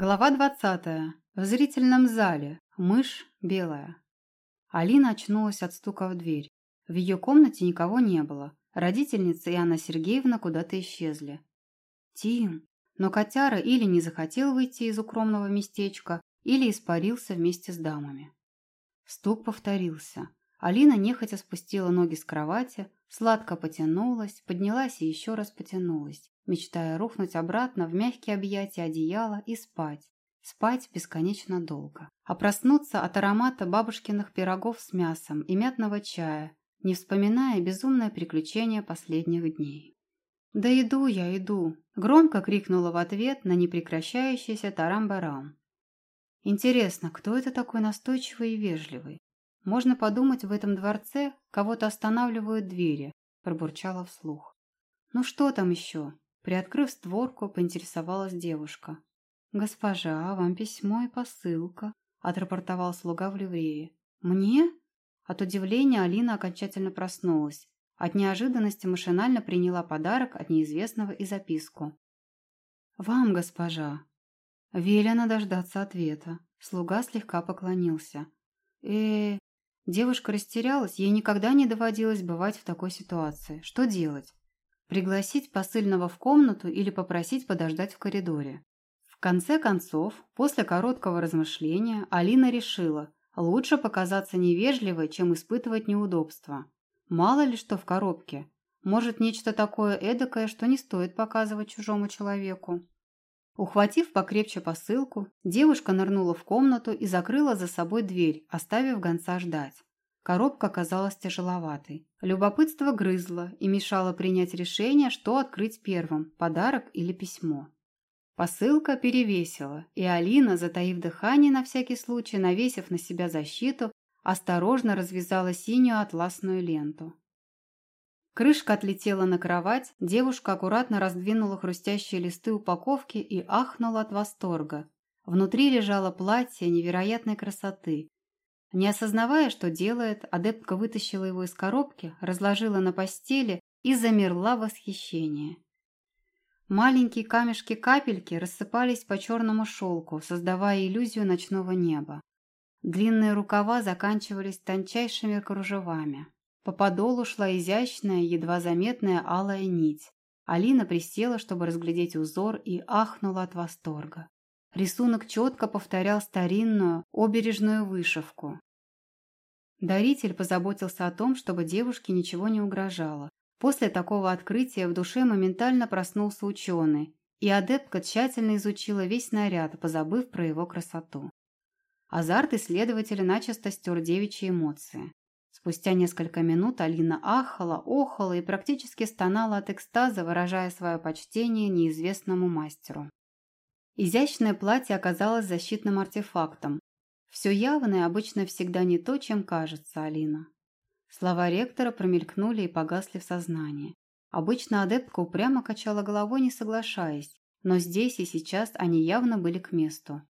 Глава 20. В зрительном зале. Мышь белая. Алина очнулась от стука в дверь. В ее комнате никого не было. Родительница и Анна Сергеевна куда-то исчезли. Тим. Но котяра или не захотел выйти из укромного местечка, или испарился вместе с дамами. Стук повторился. Алина нехотя спустила ноги с кровати, сладко потянулась, поднялась и еще раз потянулась, мечтая рухнуть обратно в мягкие объятия одеяла и спать. Спать бесконечно долго. А проснуться от аромата бабушкиных пирогов с мясом и мятного чая, не вспоминая безумное приключение последних дней. «Да иду я, иду!» – громко крикнула в ответ на непрекращающийся тарам-барам. Интересно, кто это такой настойчивый и вежливый? Можно подумать, в этом дворце кого-то останавливают двери, пробурчала вслух. Ну что там еще? Приоткрыв створку, поинтересовалась девушка. «Госпожа, вам письмо и посылка», – отрапортовал слуга в ливрее. «Мне?» От удивления Алина окончательно проснулась. От неожиданности машинально приняла подарок от неизвестного и записку. «Вам, госпожа». Велено дождаться ответа. Слуга слегка поклонился. э Девушка растерялась, ей никогда не доводилось бывать в такой ситуации. Что делать? Пригласить посыльного в комнату или попросить подождать в коридоре? В конце концов, после короткого размышления, Алина решила, лучше показаться невежливой, чем испытывать неудобства. Мало ли что в коробке. Может, нечто такое эдакое, что не стоит показывать чужому человеку. Ухватив покрепче посылку, девушка нырнула в комнату и закрыла за собой дверь, оставив гонца ждать. Коробка оказалась тяжеловатой. Любопытство грызло и мешало принять решение, что открыть первым – подарок или письмо. Посылка перевесила, и Алина, затаив дыхание на всякий случай, навесив на себя защиту, осторожно развязала синюю атласную ленту. Крышка отлетела на кровать, девушка аккуратно раздвинула хрустящие листы упаковки и ахнула от восторга. Внутри лежало платье невероятной красоты. Не осознавая, что делает, адептка вытащила его из коробки, разложила на постели и замерла в восхищении. Маленькие камешки-капельки рассыпались по черному шелку, создавая иллюзию ночного неба. Длинные рукава заканчивались тончайшими кружевами. По подолу шла изящная, едва заметная алая нить. Алина присела, чтобы разглядеть узор, и ахнула от восторга. Рисунок четко повторял старинную, обережную вышивку. Даритель позаботился о том, чтобы девушке ничего не угрожало. После такого открытия в душе моментально проснулся ученый, и адептка тщательно изучила весь наряд, позабыв про его красоту. Азарт исследователя начисто стер девичьи эмоции. Спустя несколько минут Алина ахала, охала и практически стонала от экстаза, выражая свое почтение неизвестному мастеру. Изящное платье оказалось защитным артефактом. Все явное обычно всегда не то, чем кажется, Алина. Слова ректора промелькнули и погасли в сознании. Обычно адептка упрямо качала головой, не соглашаясь, но здесь и сейчас они явно были к месту.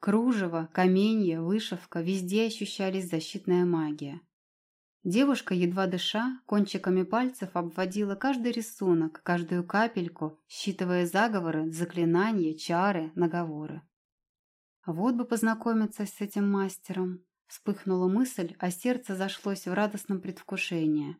Кружево, каменье, вышивка – везде ощущались защитная магия. Девушка, едва дыша, кончиками пальцев обводила каждый рисунок, каждую капельку, считывая заговоры, заклинания, чары, наговоры. Вот бы познакомиться с этим мастером. Вспыхнула мысль, а сердце зашлось в радостном предвкушении.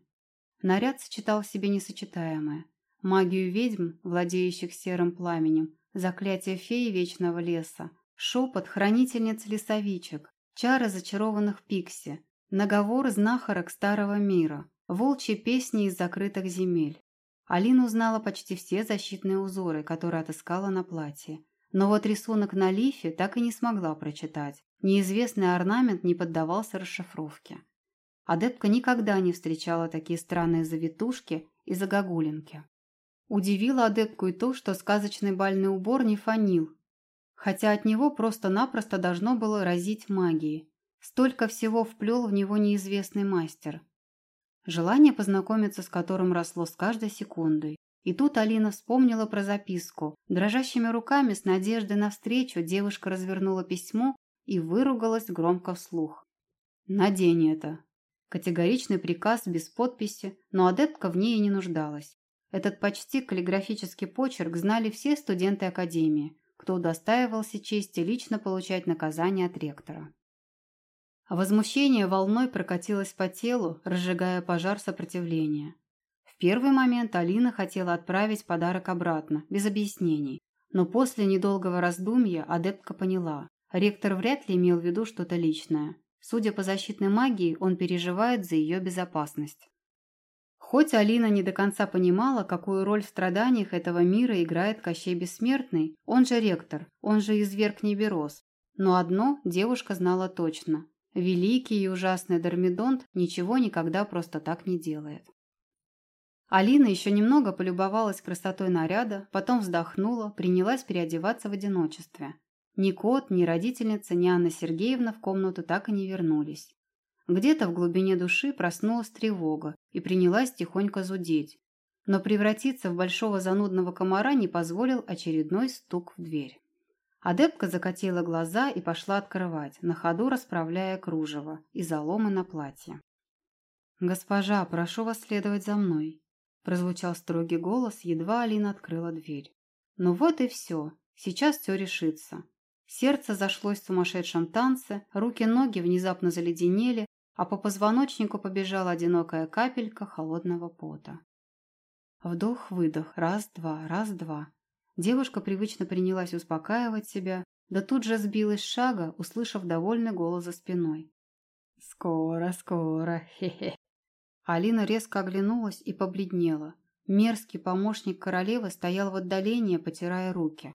Наряд сочетал в себе несочетаемое. Магию ведьм, владеющих серым пламенем, заклятие феи вечного леса, шепот хранительниц лесовичек, чары зачарованных пикси, Наговор знахарок старого мира, волчьи песни из закрытых земель. Алина узнала почти все защитные узоры, которые отыскала на платье. Но вот рисунок на лифе так и не смогла прочитать. Неизвестный орнамент не поддавался расшифровке. Адепка никогда не встречала такие странные завитушки и загогулинки. Удивило адепку и то, что сказочный бальный убор не фанил, хотя от него просто-напросто должно было разить магией. Столько всего вплел в него неизвестный мастер. Желание познакомиться с которым росло с каждой секундой. И тут Алина вспомнила про записку. Дрожащими руками с надеждой навстречу девушка развернула письмо и выругалась громко вслух. «Надень это!» Категоричный приказ без подписи, но адептка в ней и не нуждалась. Этот почти каллиграфический почерк знали все студенты Академии. кто удостаивался чести лично получать наказание от ректора. Возмущение волной прокатилось по телу, разжигая пожар сопротивления. В первый момент Алина хотела отправить подарок обратно, без объяснений, но после недолгого раздумья адептка поняла, ректор вряд ли имел в виду что-то личное. Судя по защитной магии, он переживает за ее безопасность. Хоть Алина не до конца понимала, какую роль в страданиях этого мира играет Кощей Бессмертный, он же ректор, он же изверг Неберос. Но одно девушка знала точно. Великий и ужасный Дормидонт ничего никогда просто так не делает. Алина еще немного полюбовалась красотой наряда, потом вздохнула, принялась переодеваться в одиночестве. Ни кот, ни родительница, ни Анна Сергеевна в комнату так и не вернулись. Где-то в глубине души проснулась тревога и принялась тихонько зудеть. Но превратиться в большого занудного комара не позволил очередной стук в дверь. Адепка закатила глаза и пошла открывать, на ходу расправляя кружево и заломы на платье. «Госпожа, прошу вас следовать за мной», – прозвучал строгий голос, едва Алина открыла дверь. «Ну вот и все. Сейчас все решится». Сердце зашлось в сумасшедшем танце, руки-ноги внезапно заледенели, а по позвоночнику побежала одинокая капелька холодного пота. Вдох-выдох, раз-два, раз-два. Девушка привычно принялась успокаивать себя, да тут же сбилась с шага, услышав довольный голос за спиной. «Скоро, скоро, хе-хе». Алина резко оглянулась и побледнела. Мерзкий помощник королевы стоял в отдалении, потирая руки.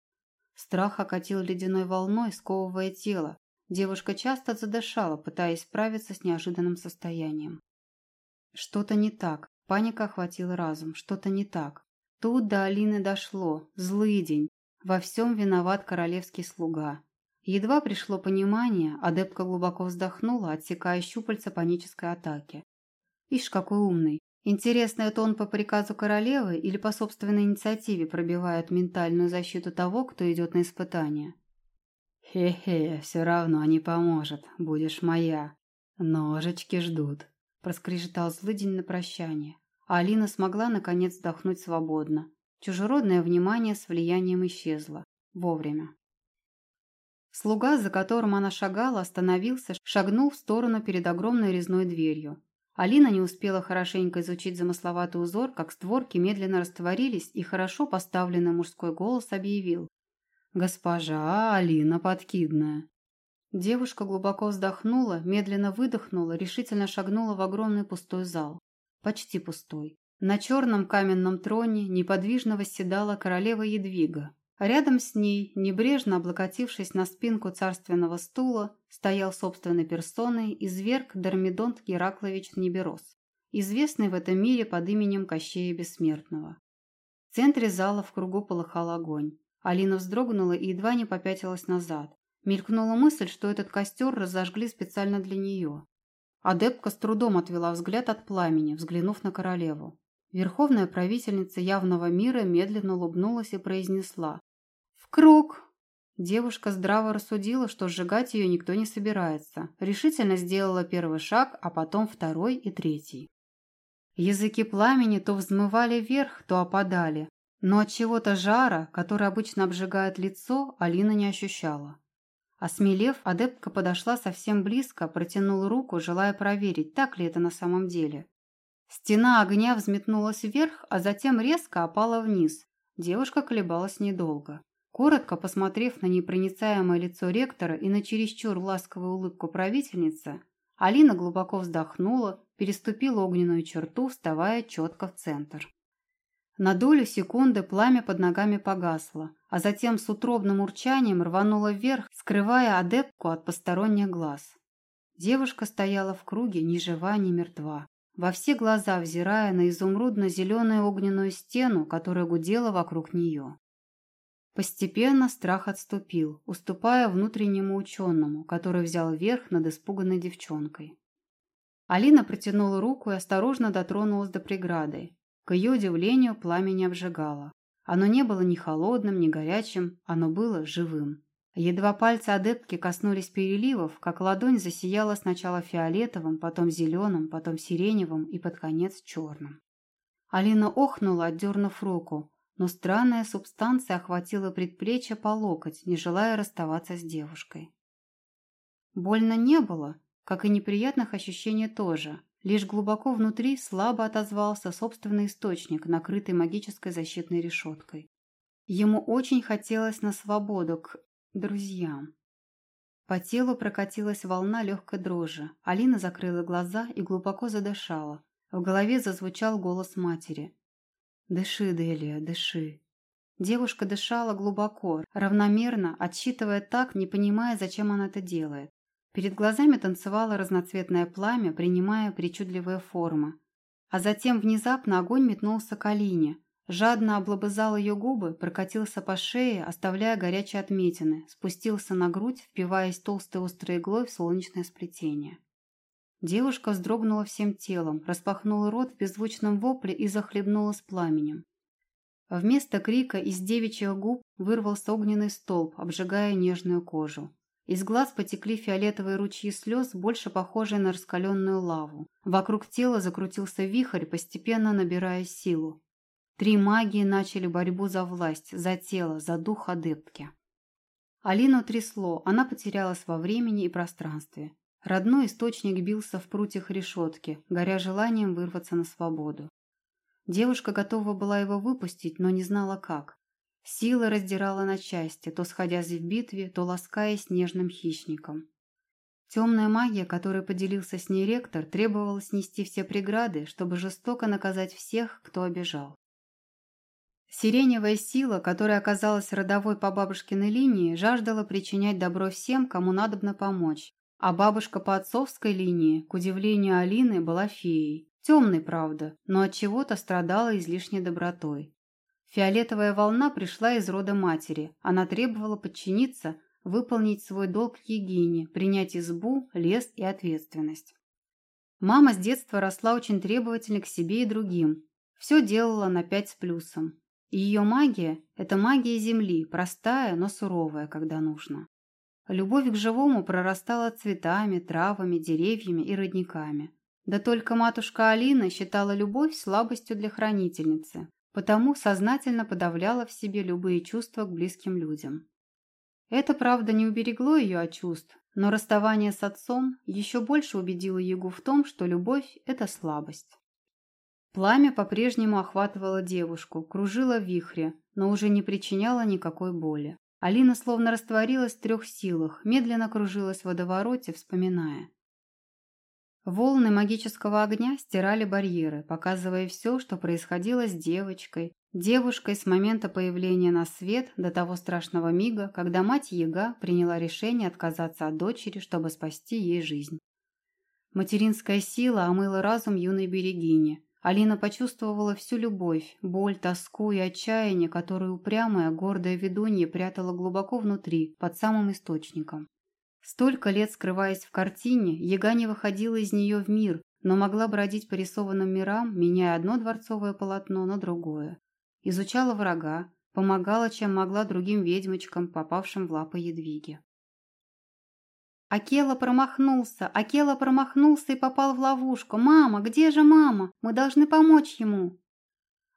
Страх окатил ледяной волной, сковывая тело, Девушка часто задышала, пытаясь справиться с неожиданным состоянием. Что-то не так. Паника охватила разум. Что-то не так. Тут до Алины дошло. Злый день. Во всем виноват королевский слуга. Едва пришло понимание, адепка глубоко вздохнула, отсекая щупальца панической атаки. Ишь, какой умный. Интересно, это он по приказу королевы или по собственной инициативе пробивает ментальную защиту того, кто идет на испытание? «Хе-хе, все равно не поможет, будешь моя. Ножечки ждут», – проскрежетал злыдень на прощание. А Алина смогла, наконец, вдохнуть свободно. Чужеродное внимание с влиянием исчезло. Вовремя. Слуга, за которым она шагала, остановился, шагнул в сторону перед огромной резной дверью. Алина не успела хорошенько изучить замысловатый узор, как створки медленно растворились, и хорошо поставленный мужской голос объявил. «Госпожа Алина Подкидная». Девушка глубоко вздохнула, медленно выдохнула, решительно шагнула в огромный пустой зал. Почти пустой. На черном каменном троне неподвижно восседала королева Едвига. Рядом с ней, небрежно облокотившись на спинку царственного стула, стоял собственной персоной изверг Дормидонт Гераклович Неберос, известный в этом мире под именем Кощея Бессмертного. В центре зала в кругу полыхал огонь. Алина вздрогнула и едва не попятилась назад. Мелькнула мысль, что этот костер разожгли специально для нее. Адепка с трудом отвела взгляд от пламени, взглянув на королеву. Верховная правительница явного мира медленно улыбнулась и произнесла «В круг!». Девушка здраво рассудила, что сжигать ее никто не собирается. Решительно сделала первый шаг, а потом второй и третий. Языки пламени то взмывали вверх, то опадали, но от чего-то жара, который обычно обжигает лицо, Алина не ощущала. Осмелев, адептка подошла совсем близко, протянула руку, желая проверить, так ли это на самом деле. Стена огня взметнулась вверх, а затем резко опала вниз. Девушка колебалась недолго. Коротко посмотрев на непроницаемое лицо ректора и на чересчур ласковую улыбку правительницы, Алина глубоко вздохнула, переступила огненную черту, вставая четко в центр. На долю секунды пламя под ногами погасло, а затем с утробным урчанием рвануло вверх, скрывая адепку от посторонних глаз. Девушка стояла в круге, ни жива, ни мертва, во все глаза взирая на изумрудно-зеленую огненную стену, которая гудела вокруг нее. Постепенно страх отступил, уступая внутреннему ученому, который взял верх над испуганной девчонкой. Алина протянула руку и осторожно дотронулась до преграды, к ее удивлению, пламя не обжигало. Оно не было ни холодным, ни горячим, оно было живым. Едва пальцы адептки коснулись переливов, как ладонь засияла сначала фиолетовым, потом зеленым, потом сиреневым и под конец черным. Алина охнула, отдернув руку. но странная субстанция охватила предплечье по локоть, не желая расставаться с девушкой. Больно не было, как и неприятных ощущений тоже. Лишь глубоко внутри слабо отозвался собственный источник, накрытый магической защитной решеткой. Ему очень хотелось на свободу к друзьям. По телу прокатилась волна легкой дрожи. Алина закрыла глаза и глубоко задышала. В голове зазвучал голос матери. «Дыши, Делия, дыши». Девушка дышала глубоко, равномерно, отсчитывая так, не понимая, зачем она это делает. Перед глазами танцевало разноцветное пламя, принимая причудливые формы. А затем внезапно огонь метнулся к Алине. Жадно облобызал ее губы, прокатился по шее, оставляя горячие отметины, спустился на грудь, впиваясь толстой острой иглой в солнечное сплетение. Девушка вздрогнула всем телом, распахнула рот в беззвучном вопле и захлебнулась пламенем. Вместо крика из девичьих губ вырвался огненный столб, обжигая нежную кожу. Из глаз потекли фиолетовые ручьи слез, больше похожие на раскаленную лаву. Вокруг тела закрутился вихрь, постепенно набирая силу. Три магии начали борьбу за власть, за тело, за дух адептки. Алину трясло, она потерялась во времени и пространстве. Родной источник бился в прутьях решетки, горя желанием вырваться на свободу. Девушка готова была его выпустить, но не знала как. Сила раздирала на части, то сходясь в битве, то ласкаясь нежным хищником. Темная магия, которой поделился с ней ректор, требовала снести все преграды, чтобы жестоко наказать всех, кто обижал. Сиреневая сила, которая оказалась родовой по бабушкиной линии, жаждала причинять добро всем, кому надобно помочь, а бабушка по отцовской линии, к удивлению Алины, была феей. Темной, правда, но от чего-то страдала излишней добротой. Фиолетовая волна пришла из рода матери. Она требовала подчиниться, выполнить свой долг Егине, принять избу, лес и ответственность. Мама с детства росла очень требовательной к себе и другим. Все делала на пять с плюсом. И ее магия – это магия Земли, простая, но суровая, когда нужно. Любовь к живому прорастала цветами, травами, деревьями и родниками. Да только матушка Алина считала любовь слабостью для хранительницы, потому сознательно подавляла в себе любые чувства к близким людям. Это, правда, не уберегло ее от чувств, но расставание с отцом еще больше убедило Егу в том, что любовь – это слабость. Пламя по-прежнему охватывало девушку, кружило в вихре, но уже не причиняло никакой боли. Алина словно растворилась в трех силах, медленно кружилась в водовороте, вспоминая. Волны магического огня стирали барьеры, показывая все, что происходило с девочкой, девушкой с момента появления на свет до того страшного мига, когда мать Яга приняла решение отказаться от дочери, чтобы спасти ей жизнь. Материнская сила омыла разум юной берегини, Алина почувствовала всю любовь, боль, тоску и отчаяние, которые упрямая, гордая ведунья прятала глубоко внутри, под самым источником. Столько лет скрываясь в картине, Яга не выходила из нее в мир, но могла бродить по рисованным мирам, меняя одно дворцовое полотно на другое. Изучала врага, помогала, чем могла другим ведьмочкам, попавшим в лапы Едвиги. Акела промахнулся, Акела промахнулся и попал в ловушку. «Мама, где же мама? Мы должны помочь ему!»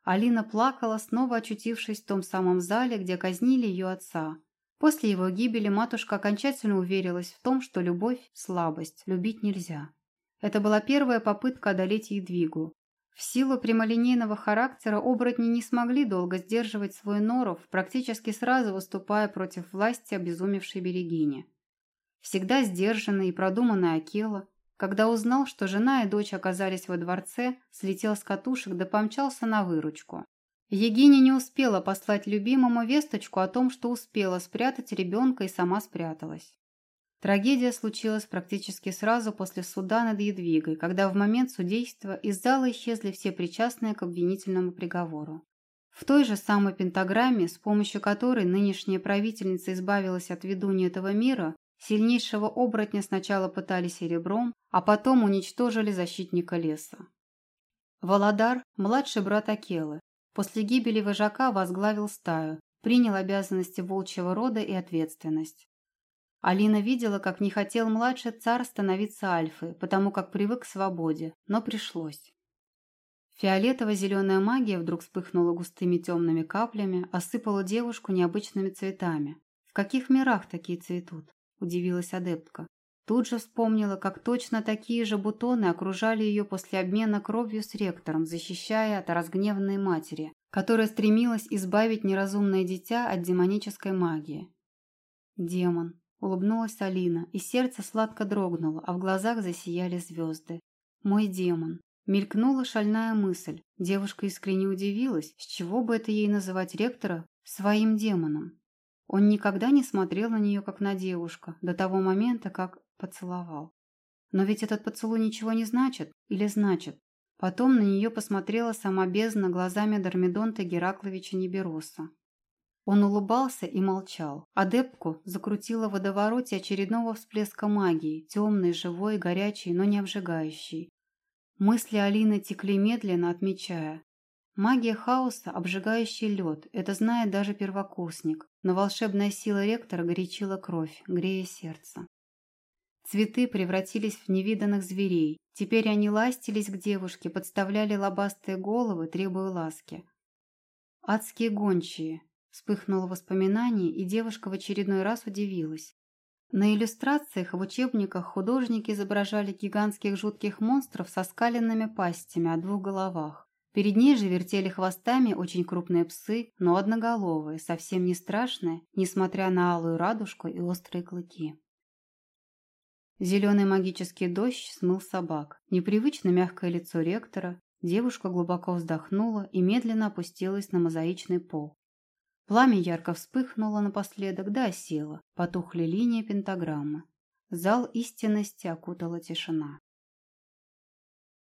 Алина плакала, снова очутившись в том самом зале, где казнили ее отца. После его гибели матушка окончательно уверилась в том, что любовь – слабость, любить нельзя. Это была первая попытка одолеть Едвигу. В силу прямолинейного характера оборотни не смогли долго сдерживать свой норов, практически сразу выступая против власти обезумевшей берегини. Всегда сдержанный и продуманный Акела, когда узнал, что жена и дочь оказались во дворце, слетел с катушек да помчался на выручку. Егиня не успела послать любимому весточку о том, что успела спрятать ребенка и сама спряталась. Трагедия случилась практически сразу после суда над Едвигой, когда в момент судейства из зала исчезли все причастные к обвинительному приговору. В той же самой пентаграмме, с помощью которой нынешняя правительница избавилась от ведуни этого мира, Сильнейшего оборотня сначала пытали серебром, а потом уничтожили защитника леса. Володар, младший брат Акелы, после гибели вожака возглавил стаю, принял обязанности волчьего рода и ответственность. Алина видела, как не хотел младший царь становиться альфой, потому как привык к свободе, но пришлось. Фиолетово-зеленая магия вдруг вспыхнула густыми темными каплями, осыпала девушку необычными цветами. «В каких мирах такие цветут?» – удивилась адептка. Тут же вспомнила, как точно такие же бутоны окружали ее после обмена кровью с ректором, защищая от разгневанной матери, которая стремилась избавить неразумное дитя от демонической магии. «Демон», – улыбнулась Алина, и сердце сладко дрогнуло, а в глазах засияли звезды. «Мой демон». Мелькнула шальная мысль. Девушка искренне удивилась, с чего бы это ей называть ректора своим демоном. Он никогда не смотрел на нее, как на девушку, до того момента, как поцеловал. Но ведь этот поцелуй ничего не значит, или значит? Потом на нее посмотрела сама бездна глазами Дормидонта Геракловича Небероса. Он улыбался и молчал. Адепку закрутила в водовороте очередного всплеска магии, темной, живой, горячей, но не обжигающей. Мысли Алины текли медленно, отмечая. Магия хаоса, обжигающий лед, это знает даже первокурсник, но волшебная сила ректора горячила кровь, грея сердце. Цветы превратились в невиданных зверей. Теперь они ластились к девушке, подставляли лобастые головы, требуя ласки. «Адские гончие!» Вспыхнуло воспоминание, и девушка в очередной раз удивилась. На иллюстрациях в учебниках художники изображали гигантских жутких монстров со скаленными пастями о двух головах. Перед ней же вертели хвостами очень крупные псы, но одноголовые, совсем не страшные, несмотря на алую радужку и острые клыки. Зеленый магический дождь смыл собак. Непривычно мягкое лицо ректора. Девушка глубоко вздохнула и медленно опустилась на мозаичный пол. Пламя ярко вспыхнуло напоследок, да осело. Потухли линии пентаграммы. Зал истинности окутала тишина.